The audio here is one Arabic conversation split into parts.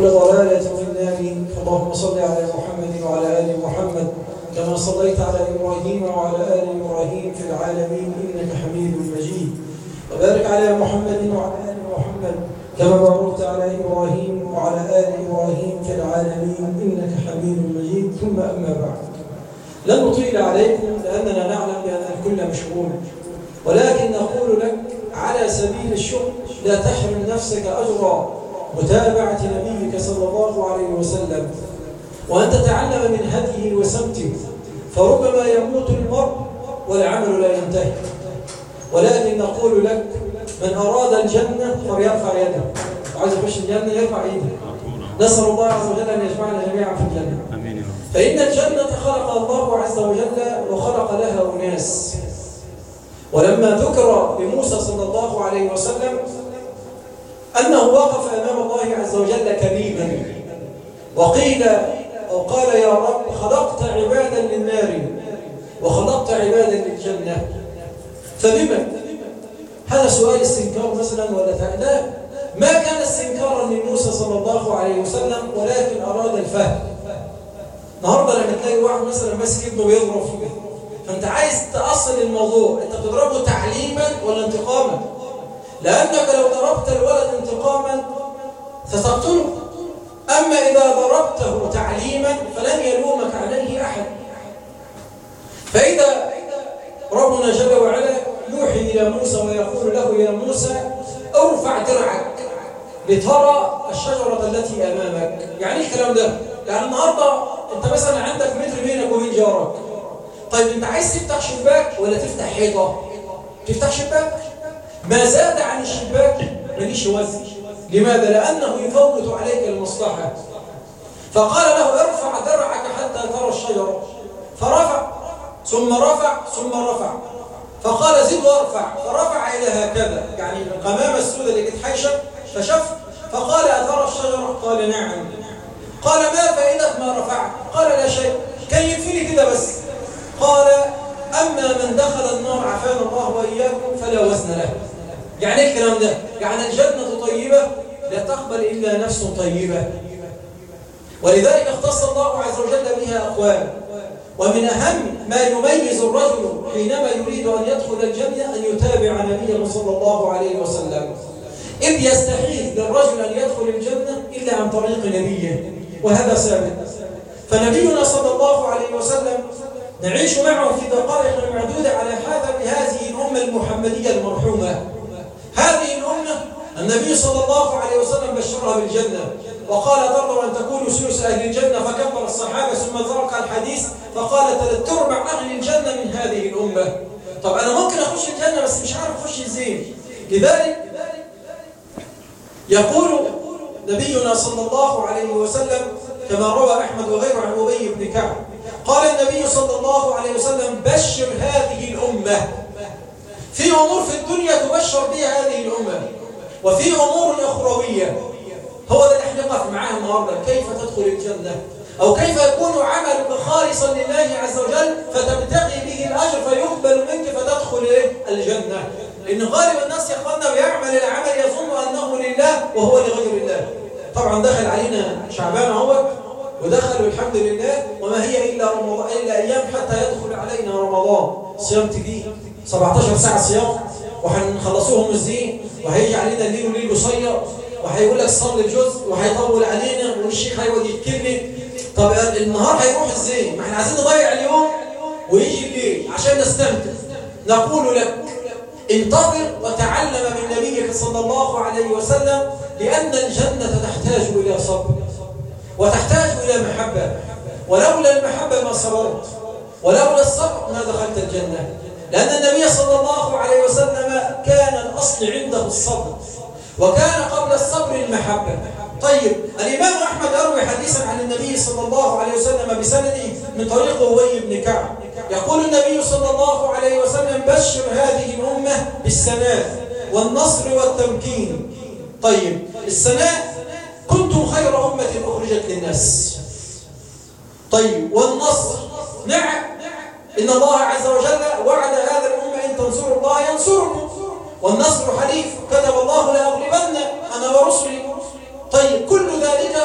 وكل ضلالة في النار. اللهم صل على محمد وعلى آل محمد كما صليت على إبراهيم وعلى آل إبراهيم في العالمين إنك حميد مجيد. وبارك على محمد وعلى آل محمد كما باركت على إبراهيم وعلى آل إبراهيم في العالمين إنك حميد مجيد. ثم أما بعد. لن نطيل عليكم لأننا نعلم بأن الكل مشغول. ولكن نقول لك على سبيل الشكر لا تحرم نفسك أجر متابعة نبيك صلى الله عليه وسلم وأن تتعلم من هديه وسمته فربما يموت المرء والعمل لا ينتهي. ولكن نقول لك من أراد الجنة فليرفع يده. وعايز يخش الجنة يرفع يده. نسأل الله عز وجل أن يجمعنا جميعا في الجنة. فإن الجنة خلق الله عز وجل وخلق لها أناس. ولما ذكر لموسى صلى الله عليه وسلم أنه وقف أمام الله عز وجل كريما وقيل أو قال يا رب خلقت عبادا للنار وخلقت عبادا للجنة. فبما؟ هذا سؤال استنكار مثلا ولا لا. ما كان استنكارا لموسى صلى الله عليه وسلم ولكن أراد الفهم؟ النهارده لما تلاقي واحد مثلا ماسك ابنه بيضرب فيه فأنت عايز تأصل الموضوع. أنت بتضربه تعليما ولا انتقاما؟ لأنك لو ضربت الولد انتقاما ستقتله أما إذا ضربته تعليما فلن يلومك عليه أحد. فإذا ربنا جل وعلا يوحي إلى موسى ويقول له يا موسى أرفع درعك لترى الشجرة التي أمامك. يعني إيه الكلام ده؟ يعني النهاردة أنت مثلا عندك متر بينك وبين جارك. طيب أنت عايز تفتح شباك ولا تفتح حيطة؟ تفتح شباك. ما زاد عن الشباك ماليش وزن لماذا؟ لأنه يفوت عليك المصلحة. فقال له ارفع درعك حتى ترى الشجرة فرفع ثم رفع ثم رفع. فقال زد وارفع. فرفع إلى هكذا. يعني القمامة السوداء اللي كانت حيشة فشف. فقال أترى الشجرة قال نعم. قال ما فائدة ما رفعت؟ قال لا شيء. كان يكفيني كده بس؟ قال أما من دخل النار عافانا الله وإياكم فلا وزن له. يعني إيه الكلام ده؟ يعني الجنة طيبة؟ لا تقبل إلا نفس طيبة. ولذلك اختص الله عز وجل بها أقوال. ومن أهم ما يميز الرجل حينما يريد أن يدخل الجنة أن يتابع نبيه صلى الله عليه وسلم. إذ يستحيل للرجل أن يدخل الجنة إلا عن طريق نبيه وهذا ثابت. فنبينا صلى الله عليه وسلم نعيش معه في دقائق معدودة على هذا بهذه الأمة المحمدية المرحومة. هذه الأمة النبي صلى الله عليه وسلم بشرها بالجنة وقال ترضوا أن تكونوا سوس أهل الجنة فكبر الصحابة ثم ذرق الحديث فقال ثلاث أرباع أهل الجنة من هذه الأمة. طب أنا ممكن أخش الجنة بس مش عارف أخش إزاي؟ لذلك يقول نبينا صلى الله عليه وسلم كما روى أحمد وغيره عن أبي بن كعب قال النبي صلى الله عليه وسلم بشر هذه الأمة في أمور في الدنيا تبشر بها هذه الأمة وفي أمور أخروية. هو ده اللي إحنا نقف معاه النهارده. كيف تدخل الجنة؟ أو كيف يكون عملك خالصا لله عز وجل فتبتغي به الأجر فيقبل منك فتدخل؟ الجنة؟ إن غالب الناس يا أخوانا بيعمل العمل يظن أنه لله وهو لغير الله. طبعا دخل علينا شعبان اهوت ودخل والحمد لله وما هي إلا رمضان إلا أيام حتى يدخل علينا رمضان. صيام تجي 17 ساعة صيام وهنخلصوهم إزاي وهيجي علينا الليل وليل قصير وهيقول لك صلي الجزء وهيطول علينا والشيخ هيقعد يتكلم. طب النهار هيروح إزاي؟ ما إحنا عايزين نضيع اليوم ويجي الليل عشان نستمتع. نقول لك انتظر وتعلم من نبيك صلى الله عليه وسلم لأن الجنة تحتاج إلى صبر وتحتاج إلى محبة. ولولا المحبة ما صبرت ولولا الصبر ما دخلت الجنة. لأن النبي صلى الله عليه وسلم كان الأصل عنده الصبر وكان قبل الصبر المحبة. طيب الإمام أحمد أروي حديثا عن النبي صلى الله عليه وسلم بسنده من طريق أبي بن كعب. يقول النبي صلى الله عليه وسلم بشر هذه الأمة بالسناء والنصر والتمكين. طيب السناء كنتم خير أمة أخرجت للناس. طيب والنصر نعم إن الله عز وجل وعد هذا الأمة إن تنصروا الله ينصركم. والنصر حليف كتب الله لأغلبن أنا ورسلي. طيب كل ذلك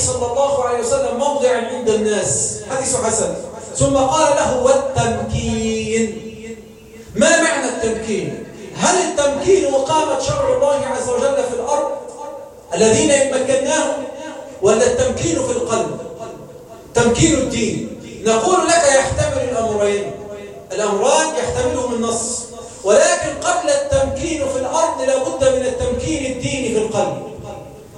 صلى الله عليه وسلم موضعا عند الناس. حديث حسن. ثم قال له والتمكين. ما معنى التمكين؟ هل التمكين وقامة شرع الله عز وجل في الأرض الذين يمكناهم ولا التمكين في القلب؟ تمكين الدين. نقول لك يحتمل الأمرين. الأمران يحتملهم النص ولكن قبل التمكين في الأرض لابد من التمكين الديني في القلب.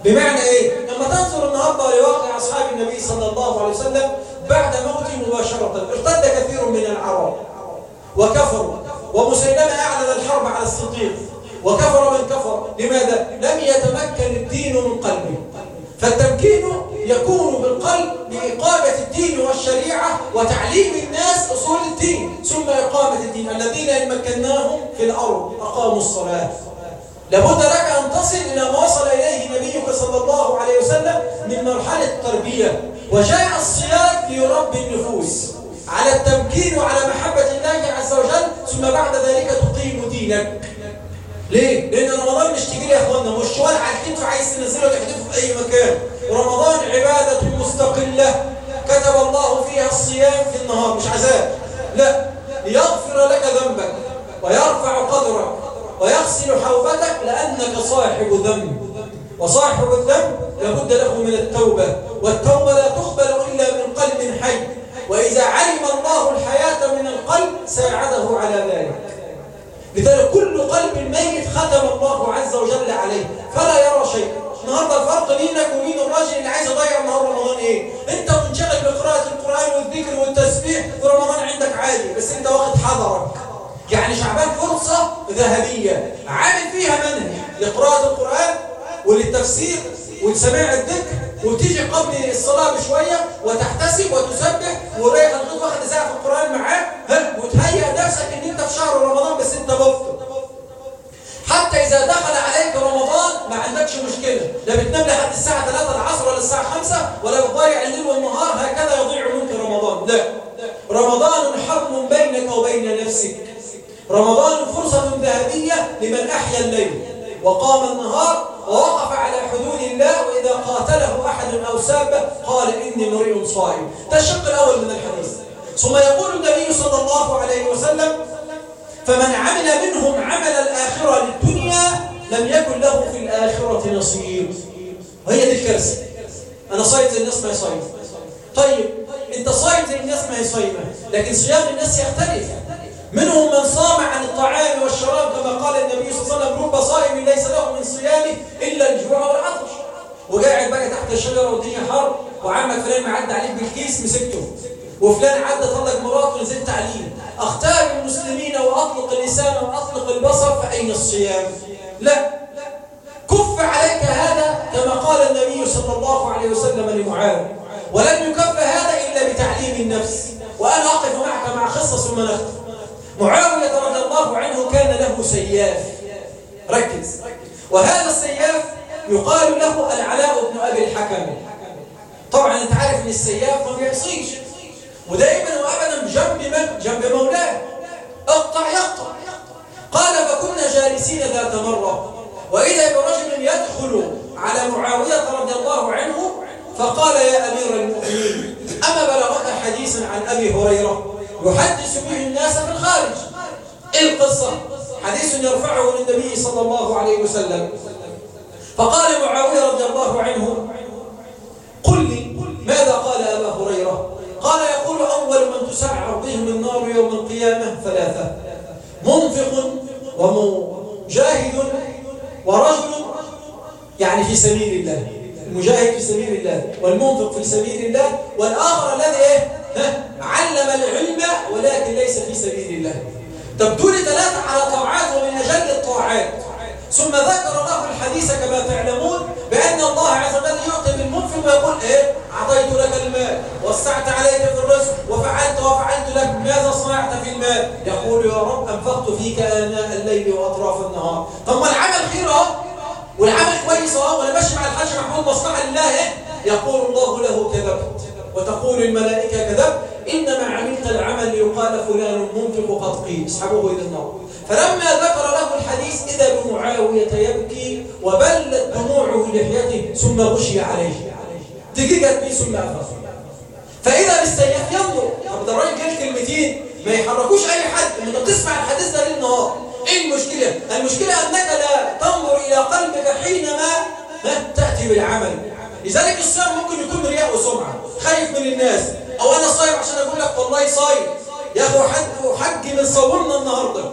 بمعنى إيه؟ لما تنظر النهاردة لواقع أصحاب النبي صلى الله عليه وسلم بعد موته مباشرة ارتد كثير من العرب. وكفروا. ومسيلمة أعلن الحرب على الصديق. وكفر من كفر. لماذا؟ لم يتمكن الدين من قلبه. فالتمكين يكون بالقلب بإقامة الدين والشريعة وتعليم الناس أصول الدين ثم إقامة الدين. الذين إن مكناهم في الأرض أقاموا الصلاة. لابد لك أن تصل إلى ما وصل إليه نبيك صلى الله عليه وسلم من مرحلة التربية. وجاء الصيام ليربي النفوس على التمكين وعلى محبة الله عز وجل ثم بعد ذلك تقيم دينك. ليه؟ لأن رمضان مش تجي يا اخوانا مش شوال الكتف عايز تنزله وتحدفه في أي مكان. رمضان عبادة مستقلة. كتب الله فيها الصيام في النهار مش عذاب. لا. ليغفر لك ذنبك ويرفع قدرك ويغسل حوبتك لأنك صاحب ذنب. وصاحب الذنب لابد له من التوبة. والتوبة لا تقبل إلا من قلب حي. وإذا علم الله الحياة من القلب ساعده على ذلك. النهارده الفرق بينك وبين الراجل اللي عايز يضيع النهار رمضان إيه؟ أنت منشغل بقراءة القرآن والذكر والتسبيح ورمضان عندك عادي بس أنت واخد حذرك. يعني شعبان فرصة ذهبية عامل فيها منهج لقراءة القرآن وللتفسير ولسماع الذكر وتيجي قبل الصلاة بشوية وتحتسب وتسبح ورايح الغد واخد ساعة في القرآن معاه وتهيئ نفسك إن أنت في شهر رمضان بس أنت مفطر. حتى إذا دخل عليك رمضان ما عندكش مشكلة. لا بتنام لحد الساعة 3 العصر ولا الساعة 5 ولا بتضيع الليل والنهار هكذا يضيع منك رمضان. لا. رمضان حرم بينك وبين نفسك. رمضان فرصة ذهبية لمن أحيا الليل وقام النهار ووقف على حدود الله وإذا قاتله أحد أو سابه قال إني مريء صائم. ده الشق الأول من الحديث. ثم يقول النبي صلى الله عليه وسلم فمن عمل منهم عمل الآخرة للدنيا لم يكن له في الآخرة نصيب وهي دي الكارثة. أنا صايم زي الناس ما هي صايمة طيب أنت صايم زي الناس ما هي صايمة لكن صيام الناس يختلف. منهم من صام عن الطعام والشراب كما قال النبي صلى الله عليه وسلم رب صائم ليس له من صيامه إلا الجوع والعطش. وقاعد بقى تحت الشجرة والدنيا حر وعمك فلان معدي عليك بالكيس مسكته. وفلان عدى طلق مراته ونزلت عليه أختار المسلمين وأطلق اللسان وأطلق البصر فأين الصيام؟ لا. كف عليك هذا كما قال النبي صلى الله عليه وسلم لمعاذ. ولن يكف هذا إلا بتعليم النفس. وأنا أقف معك مع قصة ثم نختم. معاوية رضي الله عنه كان له سياف. ركز. وهذا السياف يقال له العلاء بن أبي الحكم. طبعا أنت عارف إن السياف ما بيعصيش. ودائما وابدا جنب من؟ جنب مولاه. اقطع يقطع. قال فكنا جالسين ذات مرة وإذا برجل يدخل على معاوية رضي الله عنه فقال يا أمير المؤمنين أما بلغك حديثا عن أبي هريرة يحدث به الناس في الخارج؟ إيه القصة؟ حديث يرفعه للنبي صلى الله عليه وسلم. فقال معاوية رضي الله عنه القيامة ثلاثة منفق ومجاهد ورجل يعني في سبيل الله المجاهد في سبيل الله والمنفق في سبيل الله والآخر الذي إيه؟ علم العلم ولكن ليس في سبيل الله طب دول ثلاثة على طاعات ومن وتقول الملائكة كذب إنما عملت العمل ليقال فلان منفق قد قيل. اسحبوه إلى النار. فلما ذكر له الحديث إذا بمعاوية يبكي وبلت دموعه لحيته ثم غشي عليه. دقيقة بيه ثم أفرغ فإذا بالسيف ينظر طب ده الراجل قال كلمتين ما يحركوش أي حد. أنت بتسمع الحديث ده ليل نهار إيه المشكلة؟ المشكلة أنك لا تنظر إلى قلبك حينما تأتي بالعمل. لذلك الصيام ممكن يكون رياء وسمعة. خايف من الناس. أو أنا صايم عشان أقول لك والله صايم. يا أخو حج حج من صومنا النهاردة.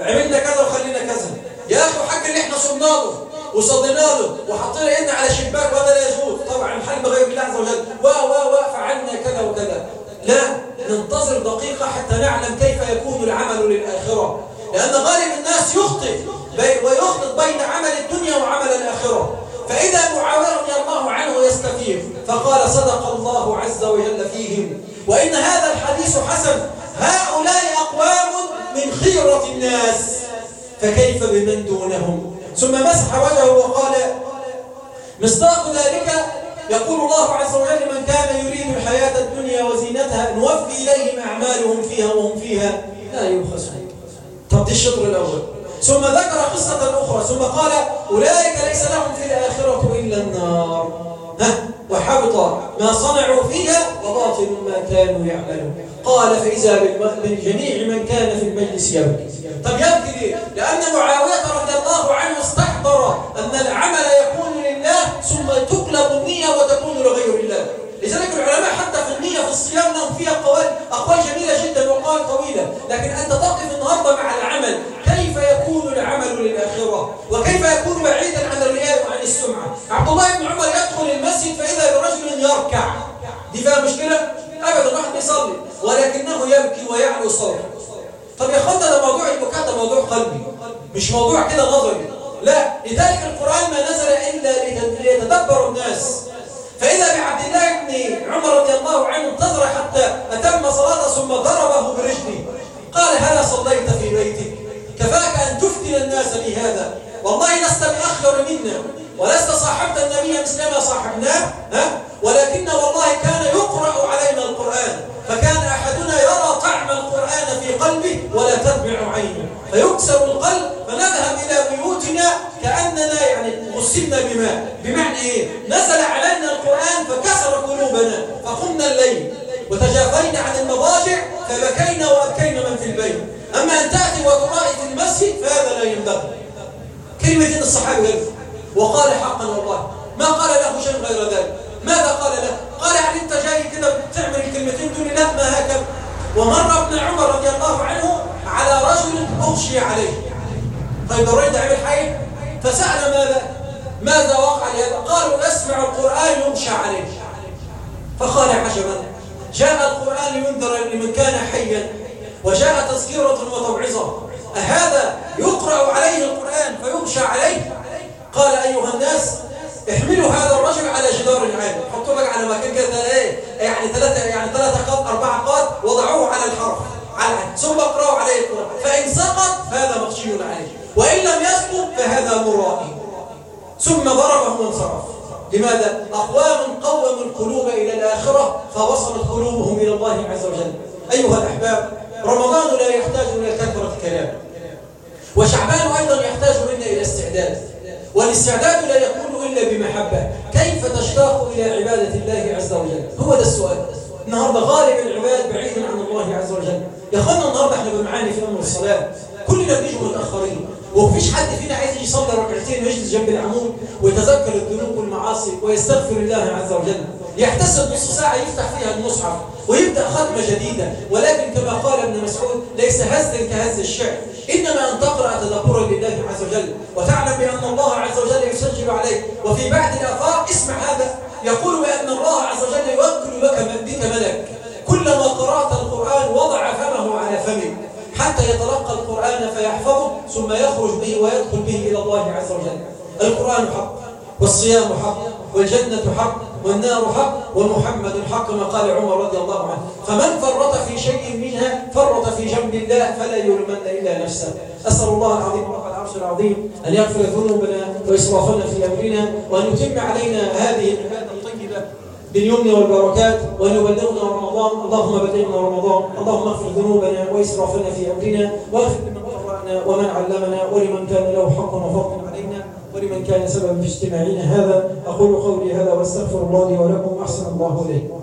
عملنا كذا وخلينا كذا. يا أخو حج اللي إحنا صمنا له وصدينا له وحطينا إيدنا على شباك وهذا لا يجوز. طبعا الحل غير الله عز وجل. و و و فعلنا كذا وكذا. لا ننتظر دقيقة حتى نعلم كيف يكون العمل للآخرة. لأن غالب الناس يخطئ ويخلط بين عمل الدنيا وعمل الآخرة. فإذا معاوية رضي الله عنه يستفير فقال صدق الله عز وجل فيهم. وإن هذا الحديث حسن هؤلاء أقوام من خيرة الناس. فكيف بمن دونهم؟ ثم مسح وجهه وقال مصداق ذلك يقول الله عز وجل من كان يريد الحياة الدنيا وزينتها نوفي إليهم أعمالهم فيها وهم فيها لا يبخسون. طب دي الشطر الأول. ثم ذكر قصة أخرى ثم قال أولئك ليس لهم في الآخرة إلا النار. ها؟ وحبط ما صنعوا فيها وباطل ما كانوا يعملون. قال فإذا بالجميع من كان في المجلس يبكي. طب يبكي ليه؟ لأن معاوية رضي الله عنه استحضر أن العمل يكون لله ثم تقلب النية وتكون لغير الله. لذلك العلماء حتى في النية في الصيام لهم فيها أقوال أقوال جميلة جدا وأقوال طويلة. لكن أنت تقف النهاردة مع العمل كيف يكون العمل للآخرة؟ وكيف يكون بعيدا عن الرياء وعن السمعة؟ عبد الله بن عمر يدخل المسجد فإذا برجل يركع. دي فيها مشكلة؟ أبدا واحد بيصلي ولكنه يبكي ويعلو صوته. طب يا اخوانا ده موضوع البكاء ده موضوع قلبي مش موضوع كده نظري. لا لذلك القرآن ما نزل إلا ليتدبر الناس. فإذا بعبد الله بن عمر رضي الله عنه انتظر حتى أتم صلاته ثم ضربه برجله قال هلا صليت في بيتك كفاك أن تفتن الناس بهذا. والله لست بأخر منا ولست صاحبت النبي مثلما صاحبناه ها؟ ولكن والله كان يقرأ علينا القرآن فكان أحدنا يرى طعم القرآن في قلبه ولا تدمع عينه. فيكسر القلب فنذهب إلى بيوتنا كأننا يعني غسلنا بماء بمعنى إيه؟ نزل علينا القرآن فكسر قلوبنا فقمنا الليل عن المضاجع فبكينا وأبكينا من في البيت. أما أن تأتي وترائي في المسجد فهذا لا ينبغي كلمة الصحابي قال وقال حقا والله. ما قال له شيء غير ذلك. ماذا قال له؟ قال يعني أنت جاي كده بتعمل الكلمتين دول لا ما هكذا. ومر ابن عمر رضي الله عنه على رجل أغشي عليه. طيب الرجل عمل حي؟ فسأل ماذا؟ ماذا وقع لهذا؟ قالوا أسمع القرآن يغشى عليه فقال عجبا. جاء القرآن لينذر لمن كان حيا وجاء تذكرة وتوعظة. أهذا يقرأ عليه القرآن فيغشى عليه. قال أيها الناس احملوا هذا الرجل على جدار العالم حطوا لك على مكان كده إيه يعني ثلاثة يعني ثلاثة قط أربعة قط وضعوه على الحرف على ثم اقرأوا عليه القرآن. فإن سقط فهذا مغشي عليه. وإن لم يسقط فهذا مرائي. ثم ضربه وانصرف. لماذا؟ أقوام قوموا القلوب إلى الآخرة فوصلت قلوبهم إلى الله عز وجل. أيها الأحباب رمضان لا يحتاج إلى كثرة الكلام وشعبان أيضا يحتاج منا إلى استعداد. والاستعداد لا يكون إلا بمحبة. كيف تشتاق إلى عبادة الله عز وجل؟ هو ده السؤال. النهاردة غالب العباد بعيد عن الله عز وجل. يا أخوانا النهاردة إحنا بنعاني في أمر الصلاة. كلنا بنيجي متأخرين. ومفيش حد فينا عايز يصلي ركعتين ويجلس جنب العمود ويتذكر الذنوب والمعاصي ويستغفر الله عز وجل. يحتسب نص ساعة يفتح فيها المصحف ويبدأ ختمة جديدة. ولكن كما قال ابن مسعود ليس هزا كهز الشعر. إنما أن تقرأ تدبرا لله عز وجل وتعلم بأن الله عز وجل يسجل عليك. وفي بعض الآفاق اسمع هذا. يقول بأن الله عز وجل يوكل لك بك ملك. كلما قرأت القرآن وضع فمه على فمك. حتى يتلقى القرآن فيحفظه ثم يخرج به ويدخل به إلى الله عز وجل. القرآن حق والصيام حق والجنة حق والنار حق ومحمد حق كما قال عمر رضي الله عنه. فمن فرط في شيء منها فرط في جنب الله فلا يلومن إلا نفسه. أسأل الله العظيم رب العرش العظيم أن يغفر ذنوبنا وإسرافنا في أمرنا وأن يتم علينا هذه العبادة الطيبة باليمن والبركات وأن يبلغنا رمضان اللهم بلغنا رمضان اللهم اغفر ذنوبنا وإسرافنا في أمرنا واغفر لمن قرأنا ومن علمنا ولمن كان له حق وفضل علينا ولمن كان سببا في اجتماعنا هذا. أقول قولي هذا وأستغفر الله لي ولكم أحسن الله إليكم